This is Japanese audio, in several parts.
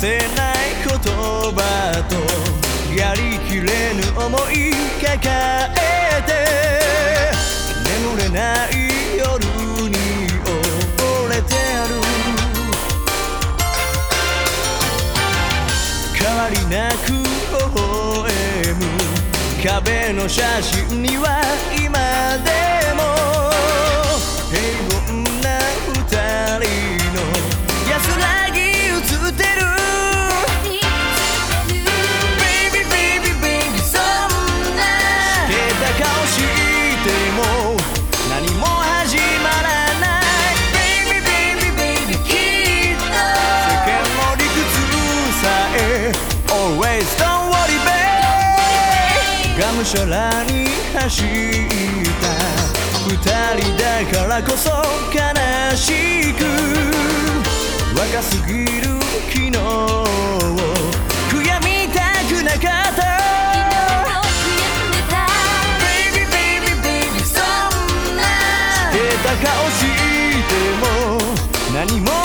せない言葉とやりきれぬ思い抱えて眠れない夜に溺れてある変わりなく微笑む壁の写真には今がむしゃらに走った。二人だからこそ悲しく。若すぎる昨日を悔やみたくなかった。何も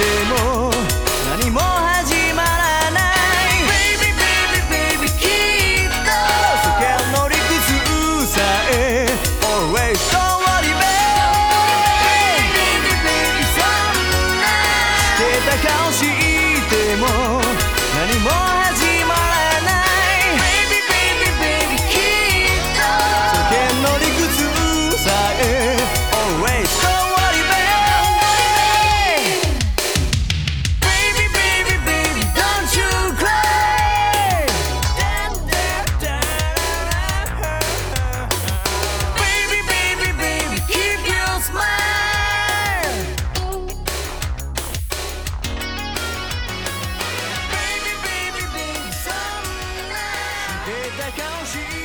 ても she